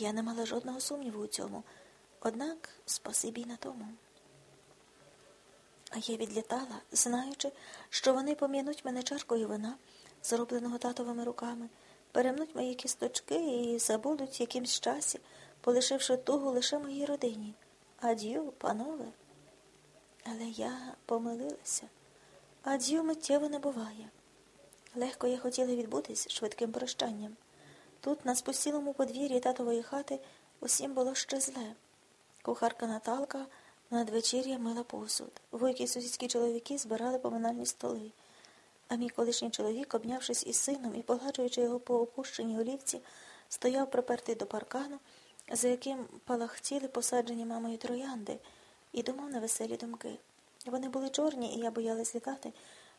Я не мала жодного сумніву у цьому, однак спасибі й на тому. А я відлітала, знаючи, що вони пом'януть мене чаркою вина, зробленого татовими руками, перемнуть мої кісточки і забудуть якимсь часі, полишивши тугу лише моїй родині. Ад'ю, панове. Але я помилилася. Ад'ю миттєво не буває. Легко я хотіла відбутись швидким прощанням. Тут, на спустілому подвір'ї татової хати, усім було ще зле. Кухарка Наталка надвечір'я мила посуд. Войки сусідські чоловіки збирали поминальні столи. А мій колишній чоловік, обнявшись із сином і погладжуючи його по опущеній олівці, стояв припертий до паркану, за яким палахтіли посаджені мамою троянди, і думав на веселі думки. Вони були чорні, і я боялась літати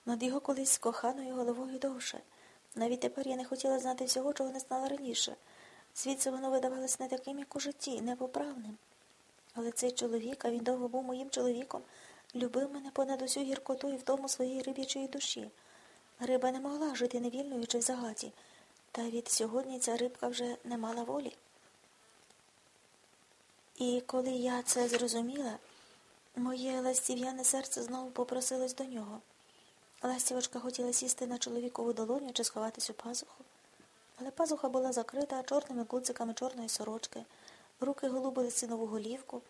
над його колись коханою головою довше. Навіть тепер я не хотіла знати всього, чого не знала раніше. Звідси воно видавалось не таким, як у житті, непоправним. Але цей чоловік, а він довго був моїм чоловіком, любив мене понад усю гіркоту і в тому своєї риб'ячої душі. Риба не могла жити невільною чи в загаті, та від сьогодні ця рибка вже не мала волі. І коли я це зрозуміла, моє ластів'яне серце знову попросилось до нього. Ластівочка хотіла сісти на чоловікову долоню чи сховатись у пазуху. Але пазуха була закрита чорними гудзиками чорної сорочки, руки голубили синову голівку,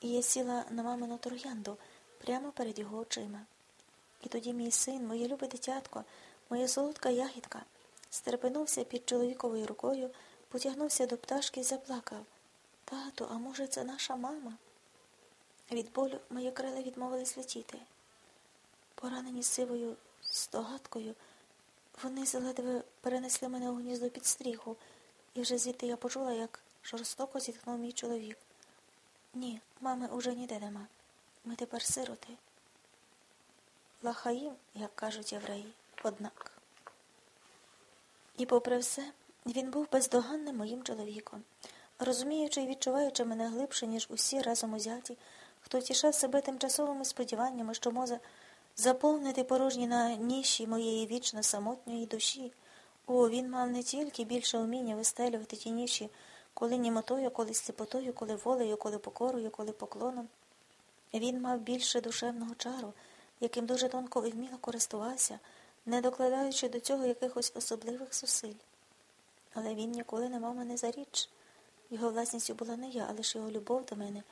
і я сіла на мамину троянду прямо перед його очима. І тоді мій син, моє любе дитятко, моя солодка ягідка, стерпенувся під чоловіковою рукою, потягнувся до пташки і заплакав. Тату, а може, це наша мама? Від болю мої крила відмовились летіти. Поранені сивою стогадкою, вони заледве перенесли мене у гніздо під стріху, і вже звідти я почула, як жорстоко зітхнув мій чоловік. Ні, мами уже ніде нема. Ми тепер сироти. Лахаїм, як кажуть євреї, однак. І, попри все, він був бездоганним моїм чоловіком, розуміючи і відчуваючи мене глибше, ніж усі разом узяті, хто тішав себе тимчасовими сподіваннями, що може заповнити порожні на ніші моєї вічно самотньої душі. О, він мав не тільки більше уміння вистелювати ті ніші, коли німотою, коли сліпотою, коли волею, коли покорою, коли поклоном. Він мав більше душевного чару, яким дуже тонко і вміло користувався, не докладаючи до цього якихось особливих зусиль. Але він ніколи не мав мене за річ. Його власністю була не я, а лише його любов до мене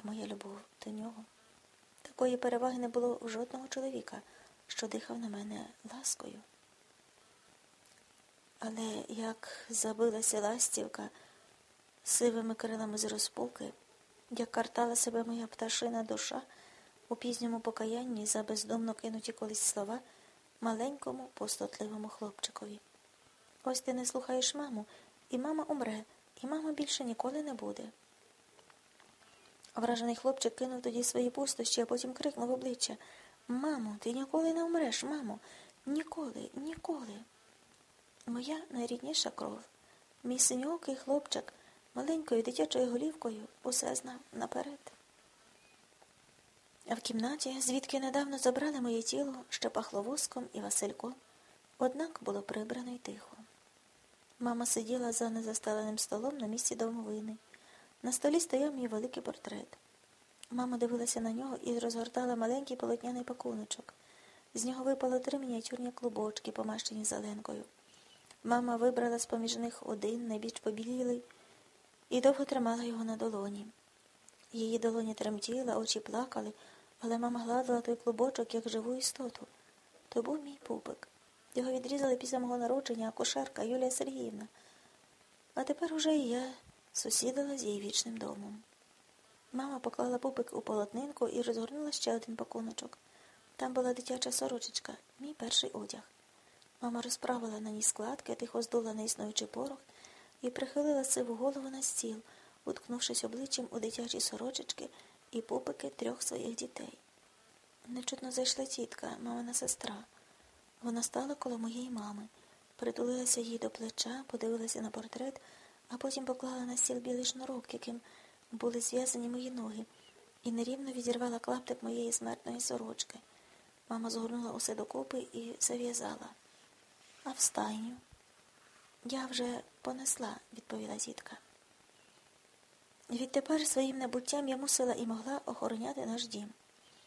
і моя любов до нього. Такої переваги не було у жодного чоловіка, що дихав на мене ласкою. Але як забилася ластівка сивими крилами з розпуки, як картала себе моя пташина душа у пізньому покаянні за бездомно кинуті колись слова маленькому постотливому хлопчикові. Ось ти не слухаєш маму, і мама умре, і мама більше ніколи не буде. Вражений хлопчик кинув тоді свої пустощі, а потім крикнув обличчя Мамо, ти ніколи не умреш, мамо, ніколи, ніколи. Моя найрідніша кров, мій синьокий хлопчик, маленькою дитячою голівкою усе знав наперед. А в кімнаті, звідки недавно забрали моє тіло, ще пахло воском і Васильком, однак було прибрано й тихо. Мама сиділа за незастеленим столом на місці домовини. На столі стояв мій великий портрет. Мама дивилася на нього і розгортала маленький полотняний пакуночок. З нього випало три мініатюрні клубочки, помащені зеленкою. Мама вибрала з поміж них один, найбільш побілілий, і довго тримала його на долоні. Її долоні тремтіли, очі плакали, але мама гладила той клубочок, як живу істоту. То був мій пупик. Його відрізали після мого народження акушерка Юлія Сергіївна. А тепер уже і я сусідила з її вічним домом. Мама поклала пупик у полотнинку і розгорнула ще один пакуночок. Там була дитяча сорочечка, мій перший одяг. Мама розправила на ній складки, тихо здула неіснуючий порох і прихилила сиву голову на стіл, уткнувшись обличчям у дитячі сорочечки і пупики трьох своїх дітей. Нечутно зайшла тітка, мамина сестра. Вона стала коло моєї мами, притулилася їй до плеча, подивилася на портрет а потім поклала на стіл білий шнурок, яким були зв'язані мої ноги, і нерівно відірвала клаптик моєї смертної сорочки. Мама згорнула усе докупи і зав'язала. А в стайню? Я вже понесла, відповіла тітка. Відтепер своїм набуттям я мусила і могла охороняти наш дім.